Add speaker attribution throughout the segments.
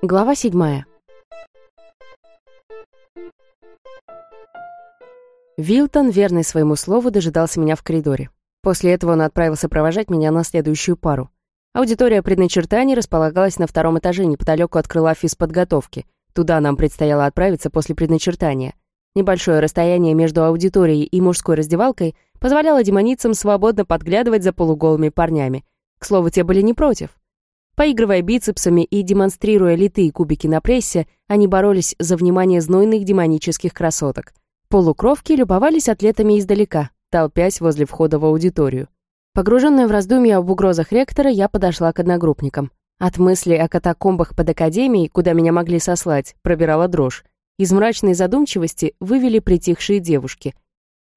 Speaker 1: Глава седьмая. Вилтон, верный своему слову, дожидался меня в коридоре. После этого он отправился провожать меня на следующую пару. Аудитория предначертаний располагалась на втором этаже неподалеку от крыла физподготовки. Туда нам предстояло отправиться после предначертания. Небольшое расстояние между аудиторией и мужской раздевалкой позволяло демоницам свободно подглядывать за полуголыми парнями. К слову, те были не против. Поигрывая бицепсами и демонстрируя литые кубики на прессе, они боролись за внимание знойных демонических красоток. Полукровки любовались атлетами издалека, толпясь возле входа в аудиторию. Погруженная в раздумья об угрозах ректора, я подошла к одногруппникам. От мысли о катакомбах под академией, куда меня могли сослать, пробирала дрожь. Из мрачной задумчивости вывели притихшие девушки.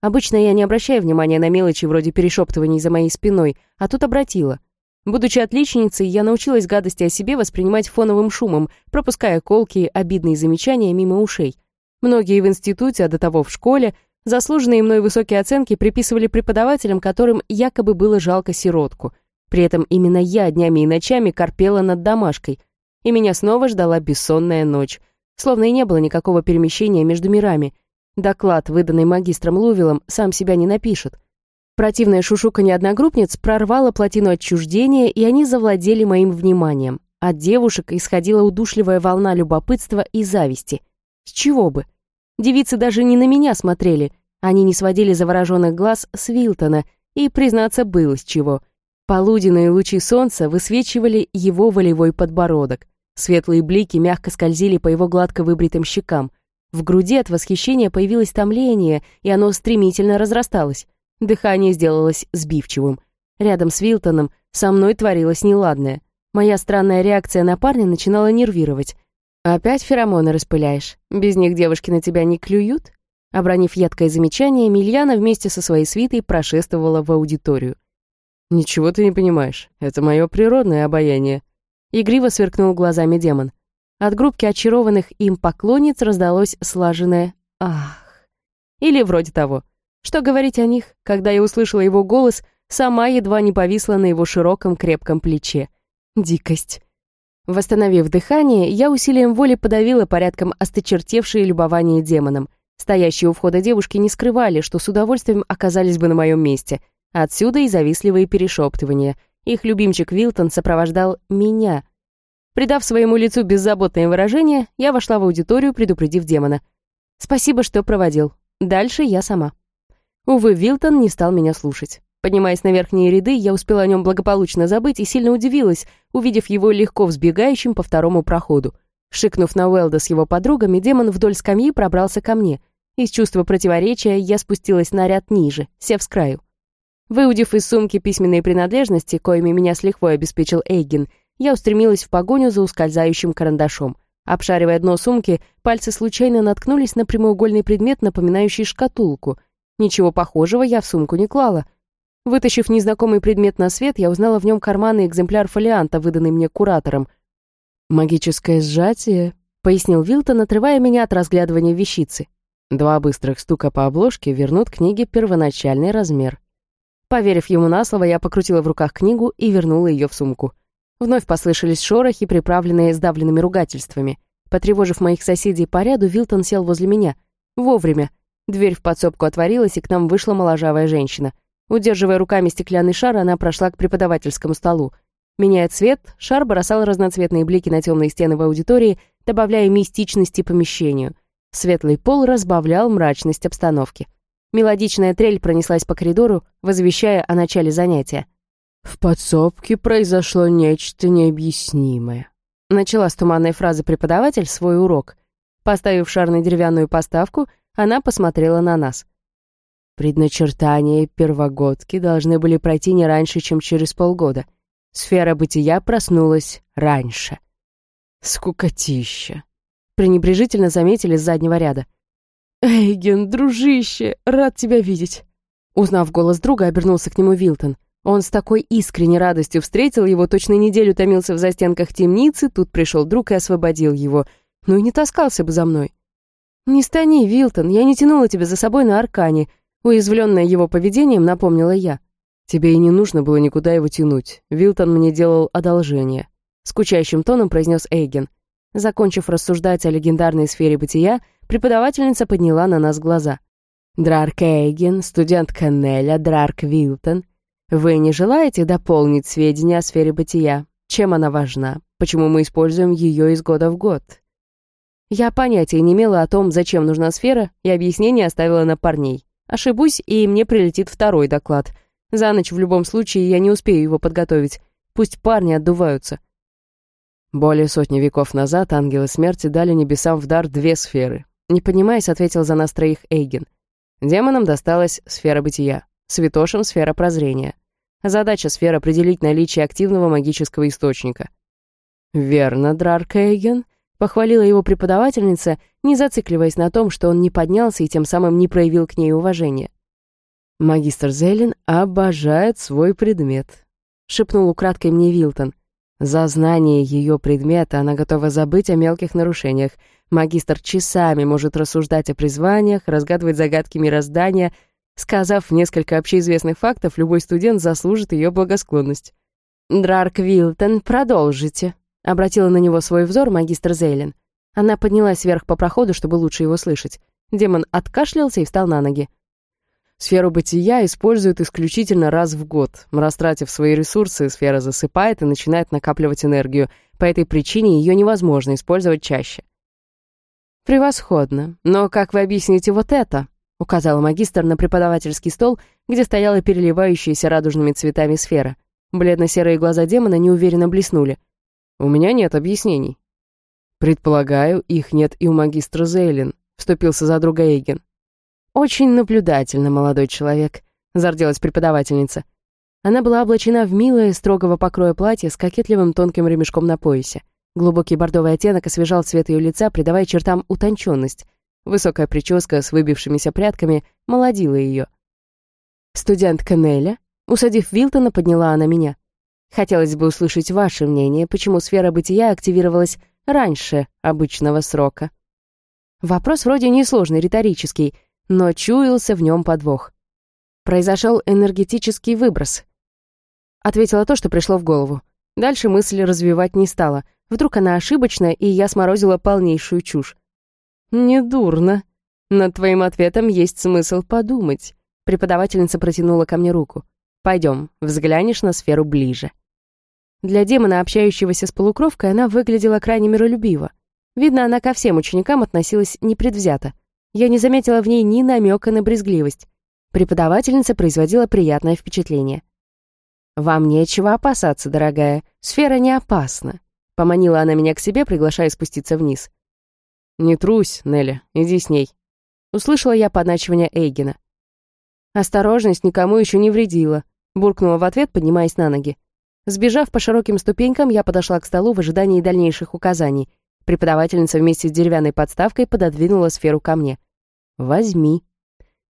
Speaker 1: Обычно я не обращаю внимания на мелочи вроде перешептываний за моей спиной, а тут обратила. Будучи отличницей, я научилась гадости о себе воспринимать фоновым шумом, пропуская колкие, обидные замечания мимо ушей. Многие в институте, а до того в школе, заслуженные мной высокие оценки приписывали преподавателям, которым якобы было жалко сиротку. При этом именно я днями и ночами корпела над домашкой, и меня снова ждала бессонная ночь. Словно и не было никакого перемещения между мирами. Доклад, выданный магистром Лувилом, сам себя не напишет. Противная шушуканье одногруппниц прорвало плотину отчуждения, и они завладели моим вниманием. От девушек исходила удушливая волна любопытства и зависти. С чего бы? Девицы даже не на меня смотрели. Они не сводили завороженных глаз с Вилтона, и, признаться, было с чего. Полуденные лучи солнца высвечивали его волевой подбородок. Светлые блики мягко скользили по его гладко выбритым щекам. В груди от восхищения появилось томление, и оно стремительно разрасталось. Дыхание сделалось сбивчивым. Рядом с Вилтоном со мной творилось неладное. Моя странная реакция на парня начинала нервировать. «Опять феромоны распыляешь? Без них девушки на тебя не клюют?» Обронив едкое замечание, Мильяна вместе со своей свитой прошествовала в аудиторию. «Ничего ты не понимаешь. Это мое природное обаяние». Игриво сверкнул глазами демон. От группки очарованных им поклонниц раздалось слаженное «Ах». Или вроде того. Что говорить о них, когда я услышала его голос, сама едва не повисла на его широком крепком плече. Дикость. Восстановив дыхание, я усилием воли подавила порядком осточертевшие любование демоном. Стоящие у входа девушки не скрывали, что с удовольствием оказались бы на моем месте. Отсюда и завистливые перешептывания. Их любимчик Вилтон сопровождал меня. Придав своему лицу беззаботное выражение, я вошла в аудиторию, предупредив демона. «Спасибо, что проводил. Дальше я сама». Увы, Вилтон не стал меня слушать. Поднимаясь на верхние ряды, я успела о нем благополучно забыть и сильно удивилась, увидев его легко взбегающим по второму проходу. Шикнув на Уэлда с его подругами, демон вдоль скамьи пробрался ко мне. Из чувства противоречия я спустилась на ряд ниже, сев с краю. Выудив из сумки письменные принадлежности, коими меня с лихвой обеспечил Эйген, я устремилась в погоню за ускользающим карандашом. Обшаривая дно сумки, пальцы случайно наткнулись на прямоугольный предмет, напоминающий шкатулку. Ничего похожего я в сумку не клала — Вытащив незнакомый предмет на свет, я узнала в нем карманный экземпляр фолианта, выданный мне куратором. «Магическое сжатие», — пояснил Вилтон, отрывая меня от разглядывания вещицы. Два быстрых стука по обложке вернут книге первоначальный размер. Поверив ему на слово, я покрутила в руках книгу и вернула ее в сумку. Вновь послышались шорохи, приправленные сдавленными ругательствами. Потревожив моих соседей по ряду, Вилтон сел возле меня. Вовремя. Дверь в подсобку отворилась, и к нам вышла моложавая женщина. Удерживая руками стеклянный шар, она прошла к преподавательскому столу. Меняя цвет, шар бросал разноцветные блики на темные стены в аудитории, добавляя мистичности помещению. Светлый пол разбавлял мрачность обстановки. Мелодичная трель пронеслась по коридору, возвещая о начале занятия. «В подсобке произошло нечто необъяснимое», начала с туманной фразы преподаватель свой урок. Поставив шар на деревянную поставку, она посмотрела на нас. Предначертания первогодки должны были пройти не раньше, чем через полгода. Сфера бытия проснулась раньше. Скукотища. Пренебрежительно заметили с заднего ряда. «Эйген, дружище, рад тебя видеть!» Узнав голос друга, обернулся к нему Вилтон. Он с такой искренней радостью встретил его, точно неделю томился в застенках темницы, тут пришел друг и освободил его. Ну и не таскался бы за мной. «Не стани, Вилтон, я не тянула тебя за собой на аркане», Уязвленная его поведением, напомнила я.
Speaker 2: «Тебе и не нужно было никуда его тянуть. Вилтон мне делал одолжение», — скучающим тоном произнес Эйген.
Speaker 1: Закончив рассуждать о легендарной сфере бытия, преподавательница подняла на нас глаза. «Драрк Эйген, студент Каннеля, Драрк Вилтон, вы не желаете дополнить сведения о сфере бытия? Чем она важна? Почему мы используем ее из года в год?» Я понятия не имела о том, зачем нужна сфера, и объяснение оставила на парней. Ошибусь, и мне прилетит второй доклад. За ночь в любом случае я не успею его подготовить. Пусть парни отдуваются.
Speaker 2: Более сотни веков назад ангелы смерти дали небесам в дар две сферы. Не поднимаясь, ответил за нас троих Эйген. Демонам досталась сфера бытия, святошам — сфера прозрения. Задача сферы — определить наличие активного магического источника.
Speaker 1: «Верно, Драрк Эйген», Похвалила его преподавательница, не зацикливаясь на том, что он не поднялся и тем самым не проявил к ней уважения.
Speaker 2: «Магистр Зелин обожает свой предмет», — шепнул украдкой мне Вилтон. За знание ее предмета она готова забыть о мелких нарушениях. Магистр часами может рассуждать о призваниях, разгадывать загадки мироздания. Сказав несколько общеизвестных фактов, любой студент заслужит ее благосклонность.
Speaker 1: «Драрк Вилтон, продолжите», Обратила на него свой взор магистр Зейлин. Она поднялась вверх по проходу, чтобы лучше его слышать. Демон откашлялся и встал на ноги.
Speaker 2: Сферу бытия используют исключительно раз в год. Растратив свои ресурсы, сфера засыпает и начинает накапливать энергию. По этой причине ее невозможно использовать чаще.
Speaker 1: «Превосходно. Но как вы объясните вот это?» — указала магистр на преподавательский стол, где стояла переливающаяся радужными цветами сфера. Бледно-серые глаза демона неуверенно блеснули —
Speaker 2: у меня нет объяснений. Предполагаю, их нет и у магистра Зейлин, вступился за друга Эйген.
Speaker 1: Очень наблюдательно, молодой человек, зарделась преподавательница. Она была облачена в милое, строгого покроя платье с кокетливым тонким ремешком на поясе. Глубокий бордовый оттенок освежал цвет ее лица, придавая чертам утонченность. Высокая прическа с выбившимися прядками молодила ее. «Студентка Неля?» Усадив Вилтона, подняла она меня. Хотелось бы услышать ваше мнение, почему сфера бытия активировалась раньше обычного срока. Вопрос вроде несложный, риторический, но чуялся в нем подвох. Произошел энергетический выброс. Ответила то, что пришло в голову. Дальше мысль развивать не стала. Вдруг она ошибочна, и я сморозила полнейшую чушь. «Недурно. Над твоим ответом есть смысл подумать». Преподавательница протянула ко мне руку. «Пойдем, взглянешь на сферу ближе». Для демона, общающегося с полукровкой, она выглядела крайне миролюбиво. Видно, она ко всем ученикам относилась непредвзято. Я не заметила в ней ни намека на брезгливость. Преподавательница производила приятное впечатление. «Вам нечего опасаться, дорогая. Сфера не опасна», — поманила она меня к себе, приглашая спуститься вниз.
Speaker 2: «Не трусь, Нелли, иди с ней», — услышала я подначивание Эйгена.
Speaker 1: «Осторожность никому еще не вредила», — буркнула в ответ, поднимаясь на ноги. Сбежав по широким ступенькам, я подошла к столу в ожидании дальнейших указаний. Преподавательница вместе с деревянной подставкой пододвинула сферу ко мне. «Возьми».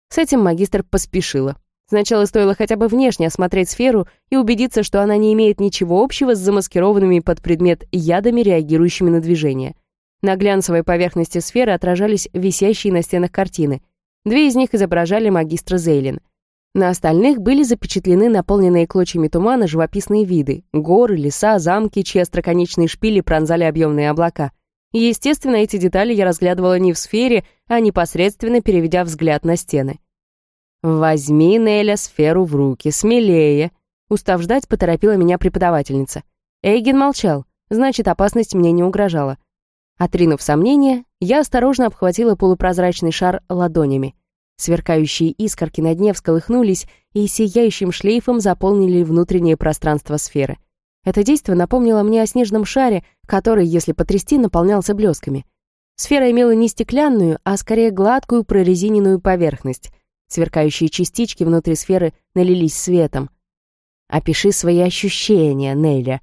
Speaker 1: С этим магистр поспешила. Сначала стоило хотя бы внешне осмотреть сферу и убедиться, что она не имеет ничего общего с замаскированными под предмет ядами, реагирующими на движение. На глянцевой поверхности сферы отражались висящие на стенах картины. Две из них изображали магистра Зейлин — на остальных были запечатлены наполненные клочьями тумана живописные виды — горы, леса, замки, чьи остроконечные шпили пронзали объемные облака. естественно, эти детали я разглядывала не в сфере, а непосредственно переведя взгляд на стены. «Возьми, Неля, сферу в руки, смелее!» Устав ждать, поторопила меня преподавательница. Эйген молчал, значит, опасность мне не угрожала. Отринув сомнения, я осторожно обхватила полупрозрачный шар ладонями — Сверкающие искорки на дне всколыхнулись и сияющим шлейфом заполнили внутреннее пространство сферы. Это действие напомнило мне о снежном шаре, который, если потрясти, наполнялся блесками. Сфера имела не стеклянную, а скорее гладкую прорезиненную поверхность. Сверкающие частички внутри сферы налились светом. «Опиши свои ощущения, Неля».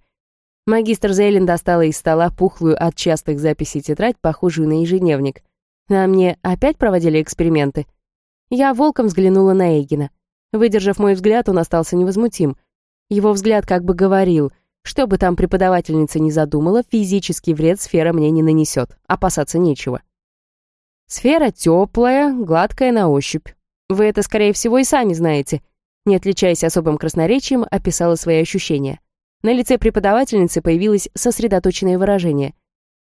Speaker 1: Магистр Зейлин достала из стола пухлую от частых записей тетрадь, похожую на ежедневник. «А мне опять проводили эксперименты?» Я волком взглянула на Эйгена. Выдержав мой взгляд, он остался невозмутим. Его взгляд как бы говорил, что бы там преподавательница ни задумала, физический вред сфера мне не нанесет, опасаться нечего. Сфера теплая, гладкая на ощупь. Вы это, скорее всего, и сами знаете. Не отличаясь особым красноречием, описала свои ощущения. На лице преподавательницы появилось сосредоточенное выражение.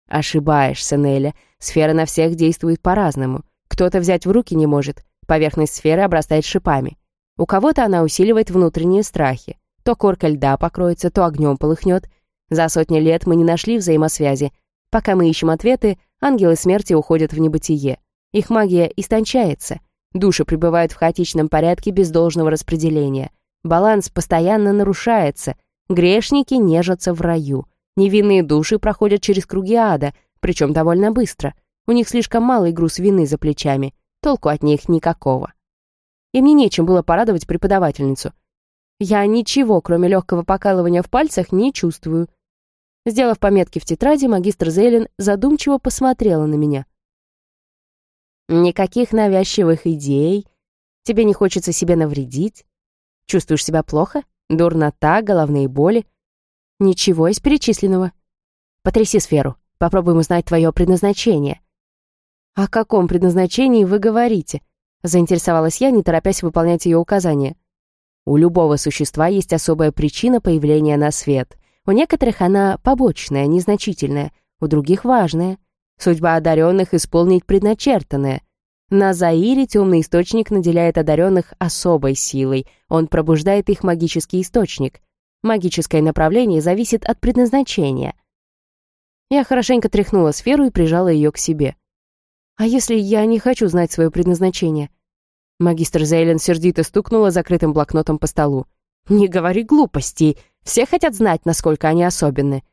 Speaker 1: Ошибаешься, Неля. Сфера на всех действует по-разному. Кто-то взять в руки не может. Поверхность сферы обрастает шипами. У кого-то она усиливает внутренние страхи. То корка льда покроется, то огнем полыхнет. За сотни лет мы не нашли взаимосвязи. Пока мы ищем ответы, ангелы смерти уходят в небытие. Их магия истончается. Души пребывают в хаотичном порядке без должного распределения. Баланс постоянно нарушается. Грешники нежатся в раю. Невинные души проходят через круги ада, причем довольно быстро. У них слишком малый груз вины за плечами. Толку от них никакого. И мне нечем было порадовать преподавательницу. Я ничего, кроме легкого покалывания в пальцах, не чувствую. Сделав пометки в тетради, магистр Зейлин задумчиво посмотрела на меня. «Никаких навязчивых идей. Тебе не хочется себе навредить. Чувствуешь себя плохо? Дурнота, головные боли? Ничего из перечисленного. Потряси сферу. Попробуем узнать твое предназначение». «О каком предназначении вы говорите?» Заинтересовалась я, не торопясь выполнять ее указания. У любого существа есть особая причина появления на свет. У некоторых она побочная, незначительная, у других важная. Судьба одаренных исполнить предначертанное. На Заире темный источник наделяет одаренных особой силой. Он пробуждает их магический источник. Магическое направление зависит от предназначения. Я хорошенько тряхнула сферу и прижала ее к себе. А если я не хочу знать свое предназначение? Магистр Зейлен сердито стукнула закрытым блокнотом по столу. «Не говори глупостей. Все хотят знать, насколько они особенны».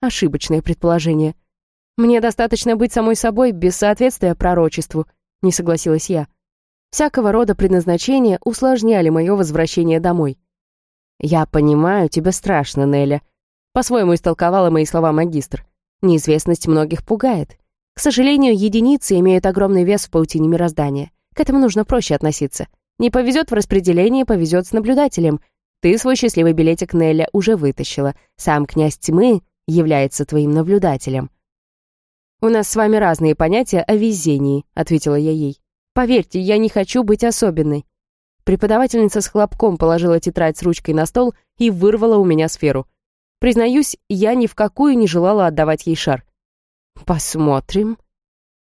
Speaker 1: Ошибочное предположение. «Мне достаточно быть самой собой без соответствия пророчеству», — не согласилась я. Всякого рода предназначения усложняли мое возвращение домой. «Я понимаю, тебе страшно, Неля», — по-своему истолковала мои слова магистр. «Неизвестность многих пугает. К сожалению, единицы имеют огромный вес в паутине мироздания. К этому нужно проще относиться. Не повезет в распределении, повезет с наблюдателем. Ты свой счастливый билетик Нелля уже вытащила. Сам князь тьмы является твоим наблюдателем. «У нас с вами разные понятия о везении», — ответила я ей. «Поверьте, я не хочу быть особенной». Преподавательница с хлопком положила тетрадь с ручкой на стол и вырвала у меня сферу. Признаюсь, я ни в какую не желала отдавать ей шар. Посмотрим.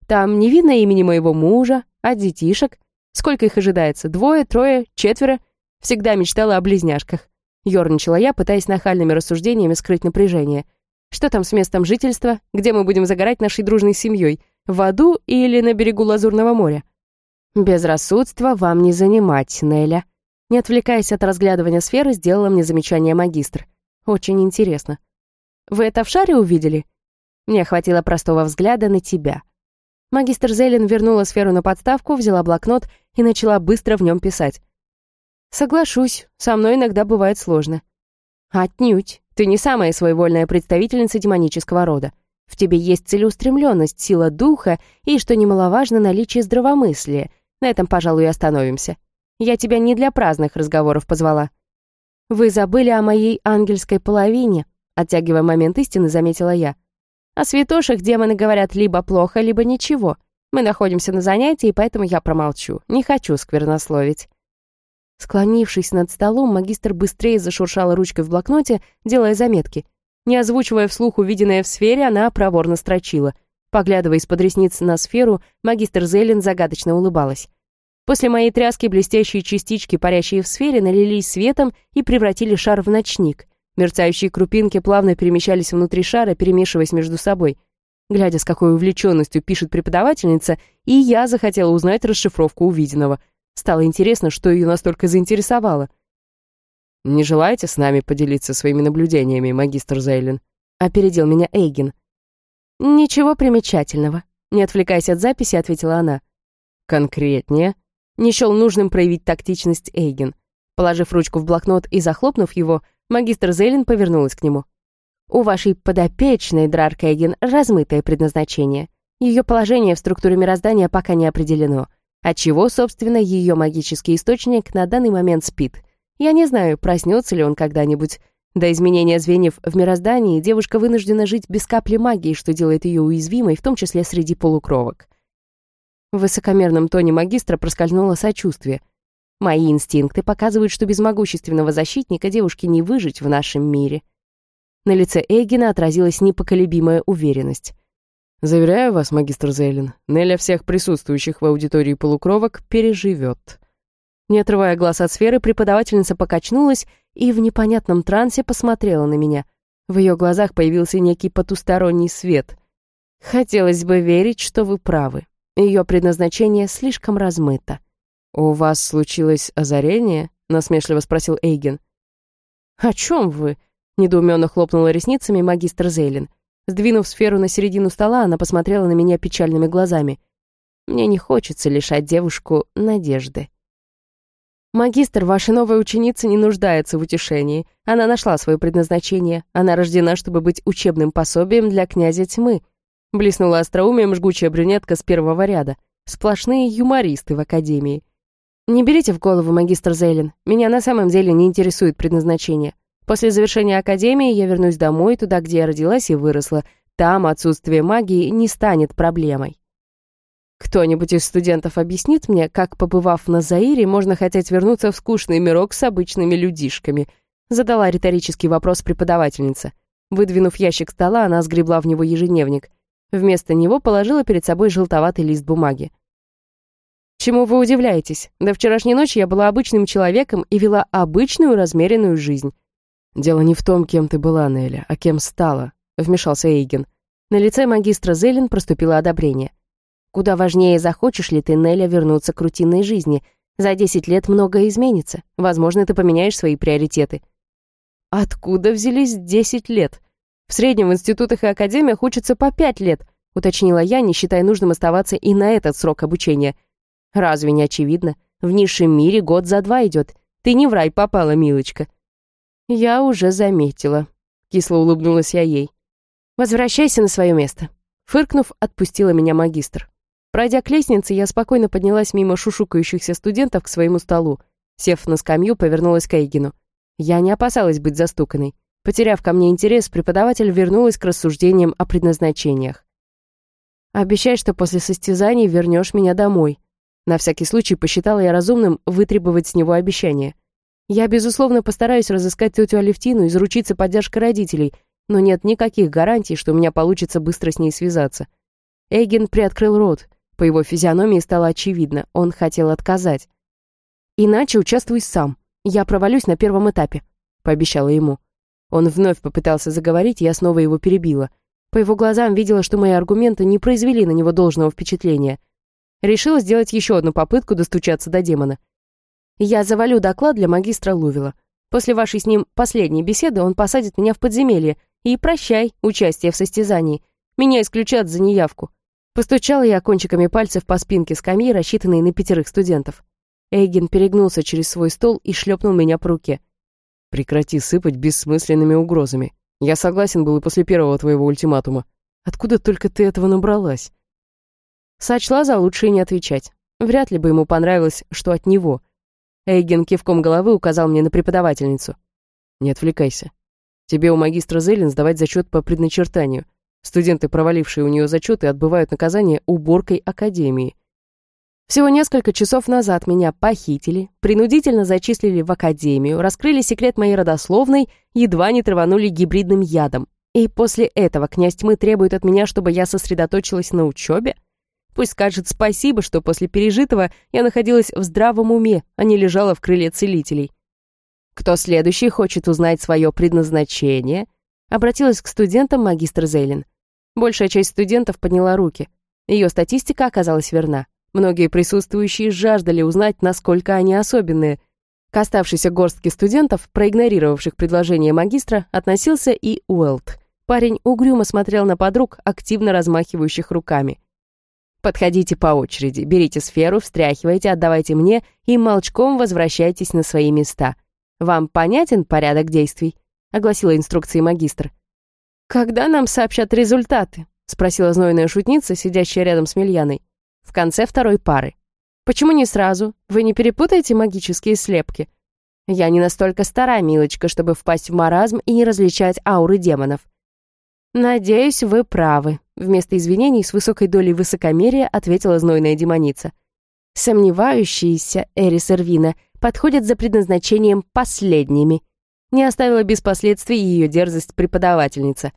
Speaker 1: Там не видно имени моего мужа, а детишек. Сколько их ожидается? Двое, трое, четверо? Всегда мечтала о близняшках. Ёрничала я, пытаясь нахальными рассуждениями скрыть напряжение. Что там с местом жительства? Где мы будем загорать нашей дружной семьей? В аду или на берегу Лазурного моря? Безрассудство вам не занимать, Неля. Не отвлекаясь от разглядывания сферы, сделала мне замечание магистр. Очень интересно. Вы это в шаре увидели? Мне хватило простого взгляда на тебя. Магистр Зелен вернула сферу на подставку, взяла блокнот и начала быстро в нем писать. «Соглашусь, со мной иногда бывает сложно». «Отнюдь. Ты не самая своевольная представительница демонического рода. В тебе есть целеустремленность, сила духа и, что немаловажно, наличие здравомыслия. На этом, пожалуй, и остановимся. Я тебя не для праздных разговоров позвала». «Вы забыли о моей ангельской половине», оттягивая момент истины, заметила я. О святошах демоны говорят либо плохо, либо ничего. Мы находимся на занятии, поэтому я промолчу. Не хочу сквернословить». Склонившись над столом, магистр быстрее зашуршала ручкой в блокноте, делая заметки. Не озвучивая вслух увиденное в сфере, она проворно строчила. Поглядывая из-под ресниц на сферу, магистр Зелен загадочно улыбалась. После моей тряски блестящие частички, парящие в сфере, налились светом и превратили шар в ночник — Мерцающие крупинки плавно перемещались внутри шара, перемешиваясь между собой. Глядя, с какой увлеченностью пишет преподавательница, и я захотела узнать расшифровку увиденного. Стало интересно, что ее настолько заинтересовало. «Не желаете с нами поделиться своими наблюдениями, магистр Зейлин?» — опередил меня Эйген. «Ничего примечательного», — не отвлекаясь от записи, ответила она. «Конкретнее?» Не счел нужным проявить тактичность Эйген. Положив ручку в блокнот и захлопнув его, Магистр Зейлин повернулась к нему. «У вашей подопечной, Драр Кейген, размытое предназначение. Ее положение в структуре мироздания пока не определено. Отчего, собственно, ее магический источник на данный момент спит. Я не знаю, проснется ли он когда-нибудь. До изменения звеньев в мироздании девушка вынуждена жить без капли магии, что делает ее уязвимой, в том числе среди полукровок. В высокомерном тоне магистра проскользнуло сочувствие. Мои инстинкты показывают, что без могущественного защитника девушке не выжить в нашем мире. На лице Эйгена отразилась непоколебимая уверенность.
Speaker 2: «Заверяю вас, магистр Зейлин, Неля всех присутствующих в аудитории полукровок переживет».
Speaker 1: Не отрывая глаз от сферы, преподавательница покачнулась и в непонятном трансе посмотрела на меня. В ее глазах появился некий потусторонний свет. Хотелось бы верить, что вы правы. Ее предназначение слишком размыто.
Speaker 2: «У вас случилось озарение?» — насмешливо спросил Эйген.
Speaker 1: «О чем вы?» — недоуменно хлопнула ресницами магистр Зейлин. Сдвинув сферу на середину стола, она посмотрела на меня печальными глазами. «Мне не хочется лишать девушку надежды». «Магистр, ваша новая ученица не нуждается в утешении. Она нашла свое предназначение. Она рождена, чтобы быть учебным пособием для князя тьмы». Блеснула остроумием жгучая брюнетка с первого ряда. Сплошные юмористы в академии. «Не берите в голову, магистр Зейлин. Меня на самом деле не интересует предназначение. После завершения академии я вернусь домой, туда, где я родилась и выросла. Там отсутствие магии не станет проблемой». Кто-нибудь из студентов объяснит мне, как, побывав на Заире, можно хотеть вернуться в скучный мирок с обычными людишками? Задала риторический вопрос преподавательница. Выдвинув ящик стола, она сгребла в него ежедневник. Вместо него положила перед собой желтоватый лист бумаги. «Чему вы удивляетесь? До вчерашней ночи я была обычным человеком и вела обычную размеренную жизнь».
Speaker 2: «Дело не в том, кем ты была, Неля, а кем стала», — вмешался Эйген.
Speaker 1: На лице магистра Зелен проступило одобрение. Куда важнее, захочешь ли ты, Неля, вернуться к рутинной жизни. За 10 лет многое изменится. Возможно, ты поменяешь свои приоритеты. Откуда взялись 10 лет? В среднем в институтах и академиях учатся по 5 лет, уточнила я, не считая нужным оставаться и на этот срок обучения. Разве не очевидно? В низшем мире год за два идет. Ты не в рай попала, милочка. Я уже заметила. Кисло улыбнулась я ей. Возвращайся на свое место. Фыркнув, отпустила меня магистр. Пройдя к лестнице, я спокойно поднялась мимо шушукающихся студентов к своему столу. Сев на скамью, повернулась к Эйгину. Я не опасалась быть застуканной. Потеряв ко мне интерес, преподаватель вернулась к рассуждениям о предназначениях. «Обещай, что после состязаний вернешь меня домой». На всякий случай посчитала я разумным вытребовать с него обещание. Я, безусловно, постараюсь разыскать тетю Алевтину и заручиться поддержкой родителей, но нет никаких гарантий, что у меня получится быстро с ней связаться. Эйген приоткрыл рот, по его физиономии стало очевидно, он хотел отказать. «Иначе участвуй сам. Я провалюсь на первом этапе», — пообещала ему. Он вновь попытался заговорить, я снова его перебила. По его глазам видела, что мои аргументы не произвели на него должного впечатления. Решила сделать еще одну попытку достучаться до демона. «Я завалю доклад для магистра Лувила. После вашей с ним последней беседы он посадит меня в подземелье. И прощай, участие в состязании. Меня исключат за неявку. Постучала я кончиками пальцев по спинке скамьи, рассчитанной на пятерых студентов. Эйген перегнулся через свой стол и шлепнул меня по руке.
Speaker 2: «Прекрати сыпать бессмысленными угрозами. Я согласен был и после первого твоего ультиматума. Откуда только ты этого набралась?»
Speaker 1: Сочла за лучшее не отвечать. Вряд ли бы ему понравилось, что от него. Эйген кивком головы указал мне на преподавательницу.
Speaker 2: «Не отвлекайся. Тебе у магистра Зелин сдавать зачет по предначертанию. Студенты, провалившие у нее зачеты, отбывают наказание уборкой академии.
Speaker 1: Всего несколько часов назад меня похитили, принудительно зачислили в академию, раскрыли секрет моей родословной, едва не траванули гибридным ядом. И после этого князь тьмы требует от меня, чтобы я сосредоточилась на учебе? Пусть скажет спасибо, что после пережитого я находилась в здравом уме, а не лежала в крыле целителей. Кто следующий хочет узнать свое предназначение? Обратилась к студентам магистр Зейлин. Большая часть студентов подняла руки. Ее статистика оказалась верна. Многие присутствующие жаждали узнать, насколько они особенные. К оставшейся горстке студентов, проигнорировавших предложение магистра, относился и Уэлт. Парень угрюмо смотрел на подруг, активно размахивающих руками. «Подходите по очереди, берите сферу, встряхивайте, отдавайте мне и молчком возвращайтесь на свои места. Вам понятен порядок действий?» — огласила инструкции магистр. «Когда нам сообщат результаты?» — спросила знойная шутница, сидящая рядом с Мильяной. «В конце второй пары. Почему не сразу? Вы не перепутаете магические слепки?» «Я не настолько стара, милочка, чтобы впасть в маразм и не различать ауры демонов». «Надеюсь, вы правы», Вместо извинений с высокой долей высокомерия ответила знойная демоница. Сомневающиеся Эрис Эрвина подходят за предназначением последними. Не оставила без последствий ее дерзость преподавательница.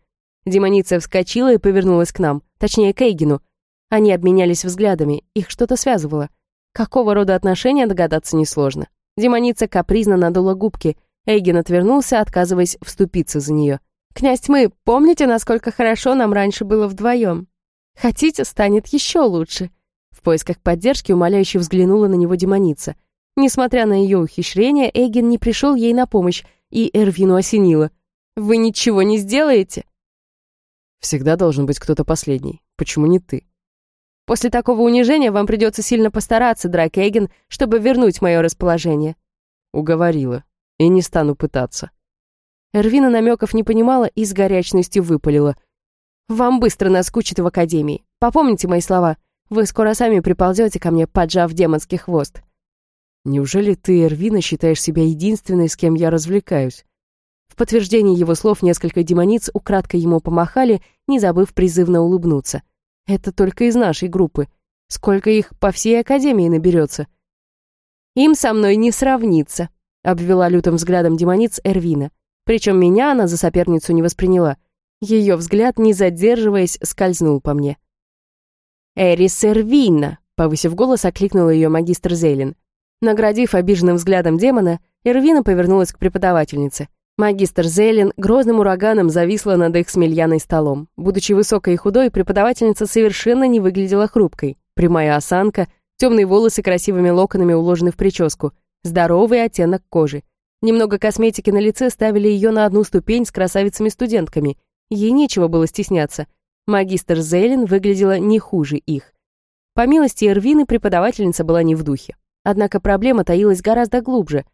Speaker 1: Демоница вскочила и повернулась к нам, точнее к Эйгину. Они обменялись взглядами, их что-то связывало. Какого рода отношения догадаться несложно. Демоница капризно надула губки. Эйген отвернулся, отказываясь вступиться за нее. «Князь Тьмы, помните, насколько хорошо нам раньше было вдвоем? Хотите, станет еще лучше?» В поисках поддержки умоляюще взглянула на него демоница. Несмотря на ее ухищрение, Эйген не пришел ей на помощь, и Эрвину осенило. «Вы ничего не сделаете?»
Speaker 2: «Всегда должен быть кто-то последний. Почему не ты?»
Speaker 1: «После такого унижения вам придется сильно постараться, Драк Эйген, чтобы вернуть мое расположение».
Speaker 2: Уговорила. И не стану пытаться.
Speaker 1: Эрвина намеков не понимала и с горячностью выпалила. «Вам быстро наскучит в академии. Попомните мои слова. Вы скоро сами приползете ко мне, поджав демонский хвост».
Speaker 2: «Неужели ты, Эрвина, считаешь себя единственной, с кем я развлекаюсь?»
Speaker 1: В подтверждение его слов несколько демониц украдкой ему помахали, не забыв призывно улыбнуться. «Это только из нашей группы. Сколько их по всей академии наберется?» «Им со мной не сравнится», — обвела лютым взглядом демониц Эрвина. Причем меня она за соперницу не восприняла. Ее взгляд, не задерживаясь, скользнул по мне. «Эрис Эрвина!» — повысив голос, окликнула ее магистр Зейлин. Наградив обиженным взглядом демона, Эрвина повернулась к преподавательнице. Магистр Зейлин грозным ураганом зависла над их с Мильяной столом. Будучи высокой и худой, преподавательница совершенно не выглядела хрупкой. Прямая осанка, темные волосы красивыми локонами уложены в прическу, здоровый оттенок кожи. Немного косметики на лице ставили ее на одну ступень с красавицами-студентками. Ей нечего было стесняться. Магистр Зейлин выглядела не хуже их. По милости Эрвины, преподавательница была не в духе. Однако проблема таилась гораздо глубже.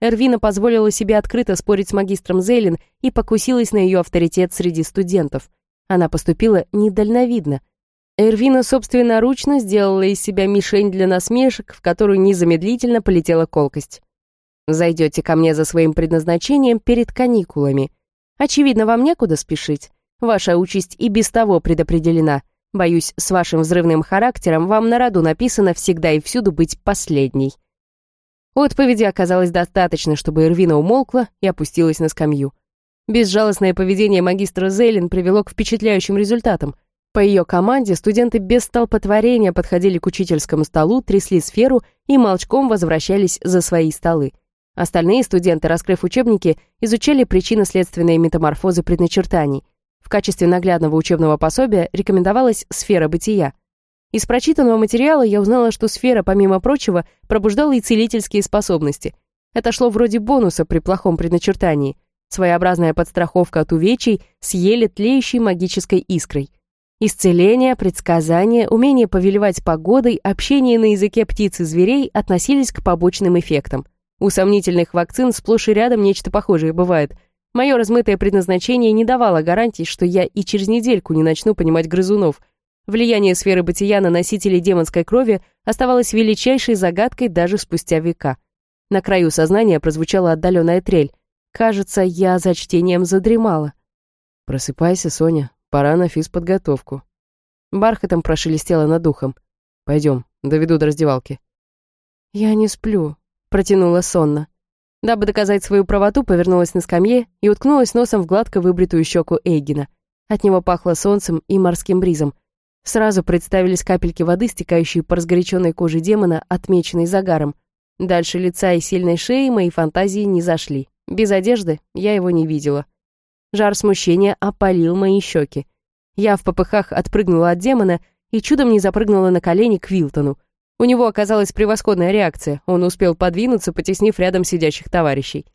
Speaker 1: Эрвина позволила себе открыто спорить с магистром Зейлин и покусилась на ее авторитет среди студентов. Она поступила недальновидно. Эрвина собственноручно сделала из себя мишень для насмешек, в которую незамедлительно полетела колкость. Зайдете ко мне за своим предназначением перед каникулами. Очевидно, вам некуда спешить. Ваша участь и без того предопределена. Боюсь, с вашим взрывным характером вам на роду написано всегда и всюду быть последней». Отповеди оказалось достаточно, чтобы Ирвина умолкла и опустилась на скамью. Безжалостное поведение магистра Зейлин привело к впечатляющим результатам. По ее команде студенты без столпотворения подходили к учительскому столу, трясли сферу и молчком возвращались за свои столы. Остальные студенты, раскрыв учебники, изучали причинно-следственные метаморфозы предначертаний. В качестве наглядного учебного пособия рекомендовалась сфера бытия. Из прочитанного материала я узнала, что сфера, помимо прочего, пробуждала и целительские способности. Это шло вроде бонуса при плохом предначертании. Своеобразная подстраховка от увечий с еле тлеющей магической искрой. Исцеление, предсказание, умение повелевать погодой, общение на языке птиц и зверей относились к побочным эффектам – у сомнительных вакцин сплошь и рядом нечто похожее бывает. Мое размытое предназначение не давало гарантий, что я и через недельку не начну понимать грызунов. Влияние сферы бытия на носителей демонской крови оставалось величайшей загадкой даже спустя века. На краю сознания прозвучала отдаленная трель. Кажется, я за чтением задремала.
Speaker 2: «Просыпайся, Соня, пора на физподготовку».
Speaker 1: Бархатом прошелестело над духом.
Speaker 2: «Пойдем, доведу до раздевалки».
Speaker 1: «Я не сплю», Протянула сонно. Дабы доказать свою правоту, повернулась на скамье и уткнулась носом в гладко выбритую щеку Эйгина. От него пахло солнцем и морским бризом. Сразу представились капельки воды, стекающие по разгоряченной коже демона, отмеченной загаром. Дальше лица и сильной шеи мои фантазии не зашли. Без одежды я его не видела. Жар смущения опалил мои щеки. Я в попыхах отпрыгнула от демона и чудом не запрыгнула на колени к Вилтону. У него оказалась превосходная реакция, он успел подвинуться, потеснив рядом сидящих товарищей.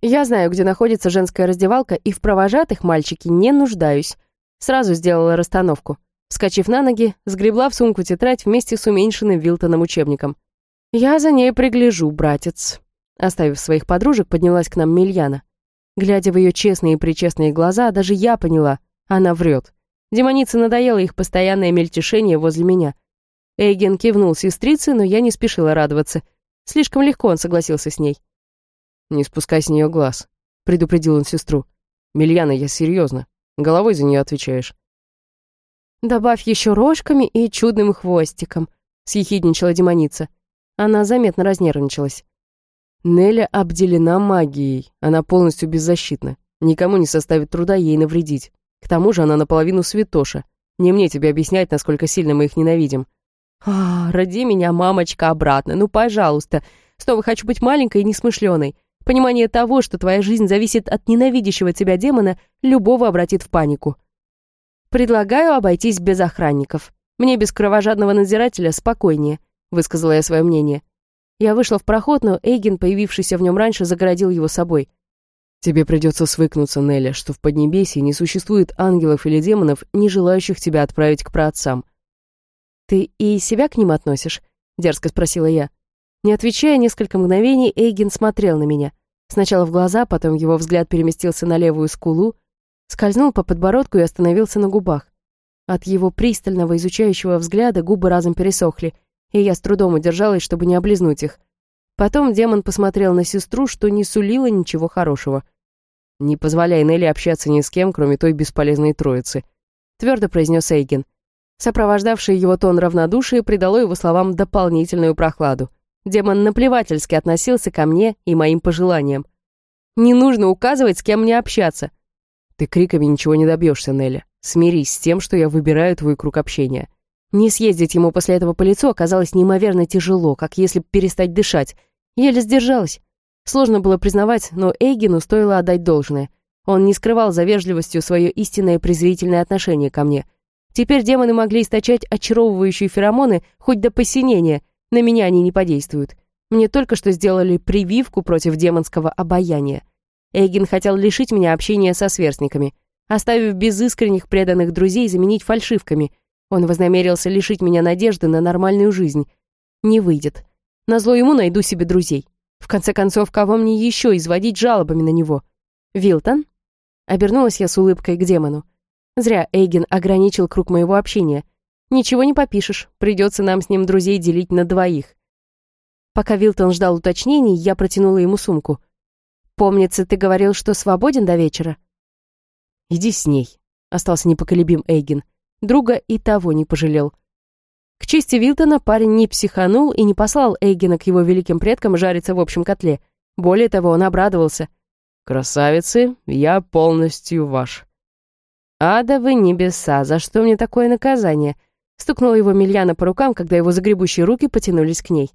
Speaker 1: «Я знаю, где находится женская раздевалка, и в провожатых, мальчики, не нуждаюсь». Сразу сделала расстановку. Вскочив на ноги, сгребла в сумку тетрадь вместе с уменьшенным Вилтоном учебником. «Я за ней пригляжу, братец». Оставив своих подружек, поднялась к нам Мильяна. Глядя в ее честные и причестные глаза, даже я поняла, она врет. Демонице надоело их постоянное мельтешение возле меня — Эйген кивнул сестрице, но я не спешила радоваться. Слишком легко он согласился с ней.
Speaker 2: «Не спускай с нее глаз», — предупредил он сестру. «Мильяна, я серьезно. Головой за нее отвечаешь».
Speaker 1: «Добавь еще рожками и чудным хвостиком», — съехидничала демоница. Она заметно разнервничалась.
Speaker 2: Неля обделена магией, она полностью беззащитна. Никому не составит труда ей навредить. К тому же она наполовину святоша. Не мне тебе объяснять, насколько сильно мы их ненавидим.
Speaker 1: «А, роди меня, мамочка, обратно, ну, пожалуйста. Снова хочу быть маленькой и несмышленой. Понимание того, что твоя жизнь зависит от ненавидящего тебя демона, любого обратит в панику. Предлагаю обойтись без охранников. Мне без кровожадного надзирателя спокойнее», — высказала я свое мнение. Я вышла в проход, но Эйген, появившийся в нем раньше, загородил его собой.
Speaker 2: «Тебе придется свыкнуться, Нелли, что в Поднебесье не существует ангелов или демонов, не желающих тебя отправить к праотцам.
Speaker 1: «Ты и себя к ним относишь?» — дерзко спросила я. Не отвечая несколько мгновений, Эйген смотрел на меня. Сначала в глаза, потом его взгляд переместился на левую скулу, скользнул по подбородку и остановился на губах. От его пристального изучающего взгляда губы разом пересохли, и я с трудом удержалась, чтобы не облизнуть их. Потом демон посмотрел на сестру, что не сулило ничего хорошего.
Speaker 2: «Не позволяй Нелли общаться ни с кем, кроме той бесполезной троицы», — твердо произнес Эйген.
Speaker 1: Сопровождавший его тон равнодушия придало его словам дополнительную прохладу. Демон наплевательски относился ко мне и моим пожеланиям. «Не нужно указывать, с кем мне общаться».
Speaker 2: «Ты криками ничего не добьешься, Нелли. Смирись с тем, что я выбираю твой круг общения».
Speaker 1: Не съездить ему после этого по лицу оказалось неимоверно тяжело, как если перестать дышать. Еле сдержалась. Сложно было признавать, но Эйгину стоило отдать должное. Он не скрывал за вежливостью свое истинное презрительное отношение ко мне — Теперь демоны могли источать очаровывающие феромоны хоть до посинения, на меня они не подействуют. Мне только что сделали прививку против демонского обаяния. Эйген хотел лишить меня общения со сверстниками, оставив без искренних преданных друзей заменить фальшивками. Он вознамерился лишить меня надежды на нормальную жизнь. Не выйдет. Назло ему найду себе друзей. В конце концов, кого мне еще изводить жалобами на него? Вилтон? Обернулась я с улыбкой к демону. Зря Эйген ограничил круг моего общения. Ничего не попишешь, придется нам с ним друзей делить на двоих. Пока Вилтон ждал уточнений, я протянула ему сумку. «Помнится, ты говорил, что свободен до вечера?»
Speaker 2: «Иди с ней», — остался непоколебим Эйген.
Speaker 1: Друга и того не пожалел. К чести Вилтона парень не психанул и не послал Эйгена к его великим предкам жариться в общем котле. Более того, он обрадовался.
Speaker 2: «Красавицы, я полностью ваш».
Speaker 1: «Ада вы небеса, за что мне такое наказание?» Стукнула его Мильяна по рукам, когда его загребущие руки потянулись к ней.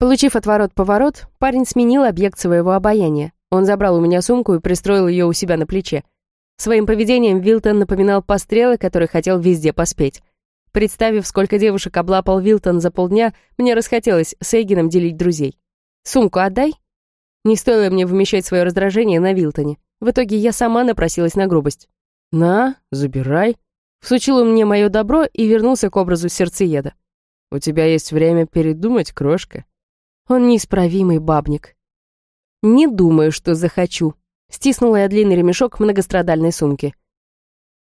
Speaker 1: Получив отворот-поворот, парень сменил объект своего обаяния. Он забрал у меня сумку и пристроил ее у себя на плече. Своим поведением Вилтон напоминал пострелы, который хотел везде поспеть. Представив, сколько девушек облапал Вилтон за полдня, мне расхотелось с Эйгином делить друзей. «Сумку отдай?» Не стоило мне вымещать свое раздражение на Вилтоне. В итоге я сама напросилась на грубость.
Speaker 2: «На, забирай».
Speaker 1: Всучил он мне мое добро и вернулся к образу сердцееда.
Speaker 2: «У тебя есть время передумать, крошка».
Speaker 1: Он неисправимый бабник. «Не думаю, что захочу», — стиснула я длинный ремешок многострадальной сумки.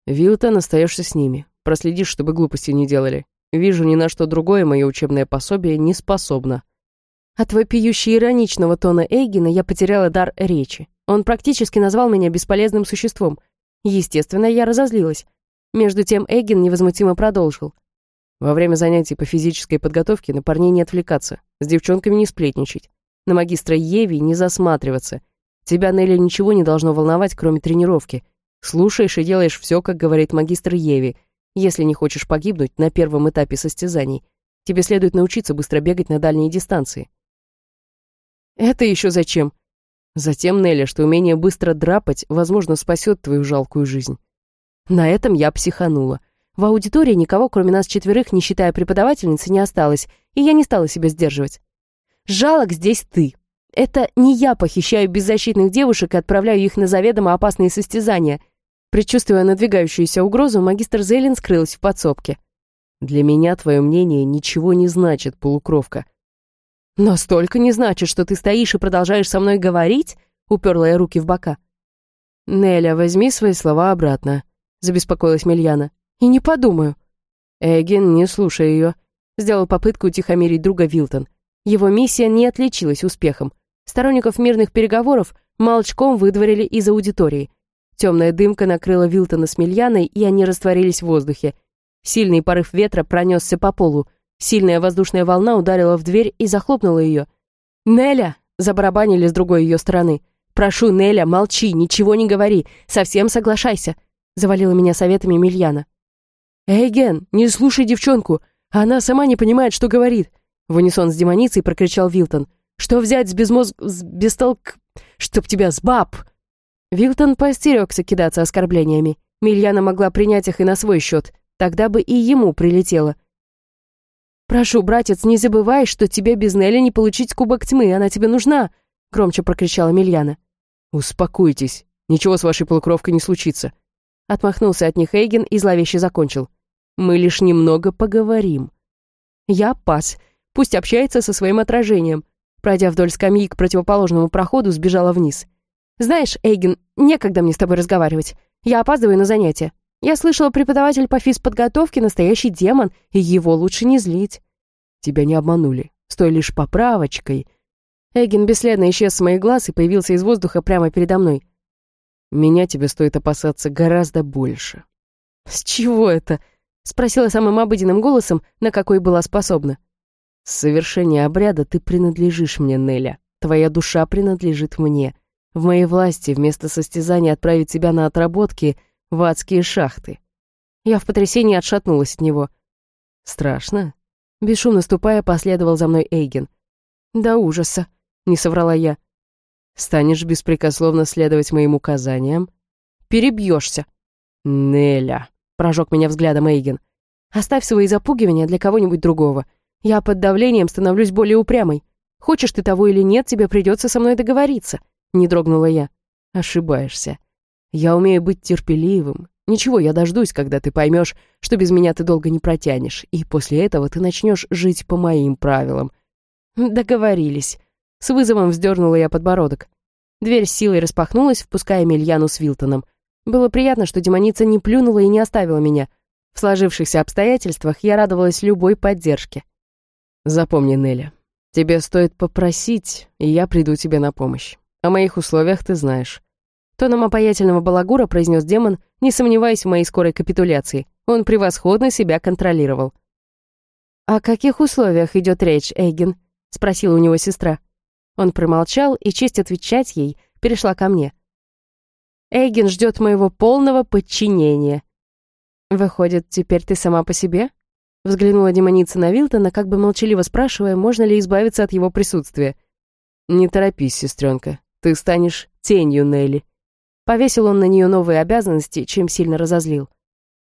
Speaker 2: «Вилтон, остаешься с ними. Проследишь, чтобы глупости не делали. Вижу, ни на что другое мое учебное пособие не способно».
Speaker 1: От вопиющей ироничного тона Эйгена я потеряла дар речи. Он практически назвал меня бесполезным существом — Естественно, я разозлилась. Между тем Эгин невозмутимо продолжил.
Speaker 2: Во время занятий по физической подготовке на парней не отвлекаться, с девчонками не сплетничать, на магистра Еви не засматриваться. Тебя, Нелли, ничего не должно волновать, кроме тренировки. Слушаешь и делаешь все, как говорит магистр Еви, если не хочешь погибнуть на первом этапе состязаний. Тебе следует научиться быстро бегать на дальние дистанции.
Speaker 1: «Это еще зачем?»
Speaker 2: Затем, Нелли, что умение быстро драпать, возможно, спасет твою жалкую жизнь.
Speaker 1: На этом я психанула. В аудитории никого, кроме нас четверых, не считая преподавательницы, не осталось, и я не стала себя сдерживать. «Жалок здесь ты. Это не я похищаю беззащитных девушек и отправляю их на заведомо опасные состязания». Предчувствуя надвигающуюся угрозу, магистр Зейлин скрылась в подсобке.
Speaker 2: «Для меня твое мнение ничего не значит, полукровка.
Speaker 1: «Настолько не значит, что ты стоишь и продолжаешь со мной говорить?» — уперла я руки в бока.
Speaker 2: «Неля, возьми свои слова обратно», — забеспокоилась Мильяна.
Speaker 1: «И не подумаю».
Speaker 2: «Эгин, не слушай ее», —
Speaker 1: сделал попытку утихомирить друга Вилтон. Его миссия не отличилась успехом. Сторонников мирных переговоров молчком выдворили из аудитории. Темная дымка накрыла Вилтона с Мильяной, и они растворились в воздухе. Сильный порыв ветра пронесся по полу. Сильная воздушная волна ударила в дверь и захлопнула ее. «Неля!» — забарабанили с другой ее стороны. «Прошу, Неля, молчи, ничего не говори, совсем соглашайся!» — завалила меня советами Мильяна. «Эй, Ген, не слушай девчонку, она сама не понимает, что говорит!» В унисон с демоницей прокричал Вилтон. «Что взять с безмозг... с бестолк... чтоб тебя с баб!» Вилтон поостерегся кидаться оскорблениями. Мильяна могла принять их и на свой счет. Тогда бы и ему прилетело. «Прошу, братец, не забывай, что тебе без Нелли не получить кубок тьмы, она тебе нужна!» Громче прокричала Мильяна.
Speaker 2: «Успокойтесь, ничего с вашей полукровкой не случится».
Speaker 1: Отмахнулся от них Эйген и зловеще закончил. «Мы лишь немного поговорим». Я пас. Пусть общается со своим отражением. Пройдя вдоль скамьи к противоположному проходу, сбежала вниз. «Знаешь, Эйген, некогда мне с тобой разговаривать. Я опаздываю на занятия. Я слышала, преподаватель по физподготовке настоящий демон, и его лучше не злить.
Speaker 2: Тебя не обманули, с той лишь поправочкой.
Speaker 1: Эгин бесследно исчез с моих глаз и появился из воздуха прямо передо мной.
Speaker 2: Меня тебе стоит опасаться гораздо больше.
Speaker 1: С чего это? Спросила самым обыденным голосом, на какой была способна.
Speaker 2: С совершения обряда ты принадлежишь мне, Неля. Твоя душа принадлежит мне. В моей власти вместо состязания отправить тебя на отработки — в адские шахты.
Speaker 1: Я в потрясении отшатнулась от него.
Speaker 2: Страшно?
Speaker 1: Бесшумно ступая, последовал за мной Эйген. «Да ужаса», — не соврала я.
Speaker 2: «Станешь беспрекословно следовать моим указаниям?»
Speaker 1: «Перебьешься».
Speaker 2: «Неля», — прожег меня взглядом Эйген.
Speaker 1: «Оставь свои запугивания для кого-нибудь другого. Я под давлением становлюсь более упрямой. Хочешь ты того или нет, тебе придется со мной договориться», — не дрогнула я.
Speaker 2: «Ошибаешься. Я умею быть терпеливым. Ничего, я дождусь, когда ты поймешь, что без меня ты долго не протянешь, и после этого ты начнешь жить по моим правилам.
Speaker 1: Договорились. С вызовом вздернула я подбородок. Дверь с силой распахнулась, впуская Мильяну с Вилтоном. Было приятно, что демоница не плюнула и не оставила меня. В сложившихся обстоятельствах я радовалась любой поддержке.
Speaker 2: Запомни, Неля, тебе стоит попросить, и я приду тебе на помощь. О моих условиях ты знаешь.
Speaker 1: Тоном обаятельного балагура произнес демон, не сомневаясь в моей скорой капитуляции. Он превосходно себя контролировал. «О каких условиях идет речь, Эйген?» — спросила у него сестра. Он промолчал, и честь отвечать ей перешла ко мне. «Эйген ждет моего полного подчинения». «Выходит, теперь ты сама по себе?» Взглянула демоница на Вилтона, как бы молчаливо спрашивая, можно ли избавиться от его присутствия.
Speaker 2: «Не торопись, сестренка, ты станешь тенью Нелли»,
Speaker 1: Повесил он на нее новые обязанности, чем сильно разозлил.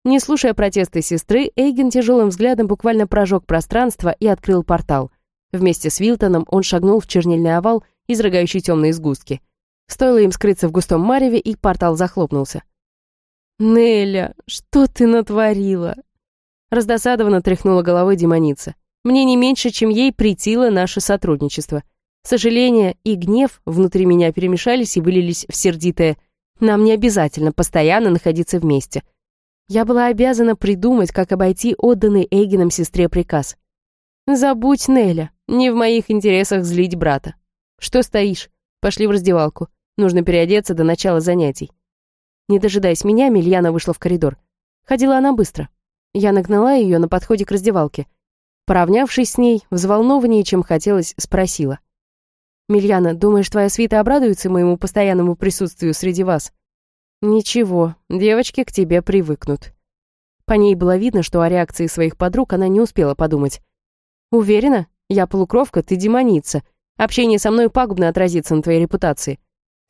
Speaker 1: Не слушая протесты сестры, Эйген тяжелым взглядом буквально прожег пространство и открыл портал. Вместе с Вилтоном он шагнул в чернильный овал, изрыгающий темные сгустки. Стоило им скрыться в густом мареве, и портал захлопнулся. «Неля, что ты натворила?» Раздосадованно тряхнула головой демоница. «Мне не меньше, чем ей притило наше сотрудничество. Сожаление и гнев внутри меня перемешались и вылились в сердитое нам не обязательно постоянно находиться вместе. Я была обязана придумать, как обойти отданный Эйгеном сестре приказ. «Забудь, Неля, не в моих интересах злить брата. Что стоишь? Пошли в раздевалку. Нужно переодеться до начала занятий». Не дожидаясь меня, Мильяна вышла в коридор. Ходила она быстро. Я нагнала ее на подходе к раздевалке. Поравнявшись с ней, взволнованнее, чем хотелось, спросила. «Мильяна, думаешь, твоя свита обрадуется моему постоянному присутствию среди вас?» «Ничего, девочки к тебе привыкнут». По ней было видно, что о реакции своих подруг она не успела подумать. «Уверена? Я полукровка, ты демоница. Общение со мной пагубно отразится на твоей репутации».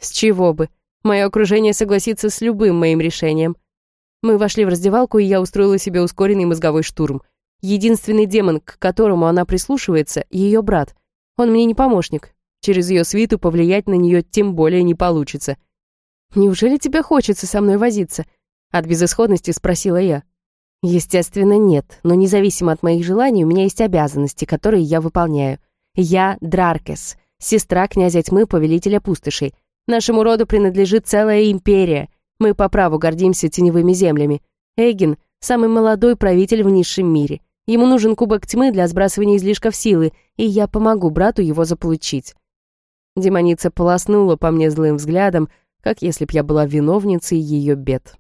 Speaker 1: «С чего бы? Мое окружение согласится с любым моим решением». Мы вошли в раздевалку, и я устроила себе ускоренный мозговой штурм. Единственный демон, к которому она прислушивается, ее брат. Он мне не помощник, Через ее свиту повлиять на нее тем более не получится. «Неужели тебе хочется со мной возиться?» От безысходности спросила я. Естественно, нет, но независимо от моих желаний, у меня есть обязанности, которые я выполняю. Я Драркес, сестра князя тьмы, повелителя пустошей. Нашему роду принадлежит целая империя. Мы по праву гордимся теневыми землями. Эгин — самый молодой правитель в низшем мире. Ему нужен кубок тьмы для сбрасывания излишков силы, и я помогу брату его заполучить. Демоница полоснула по мне злым взглядом, как если б я была виновницей ее бед.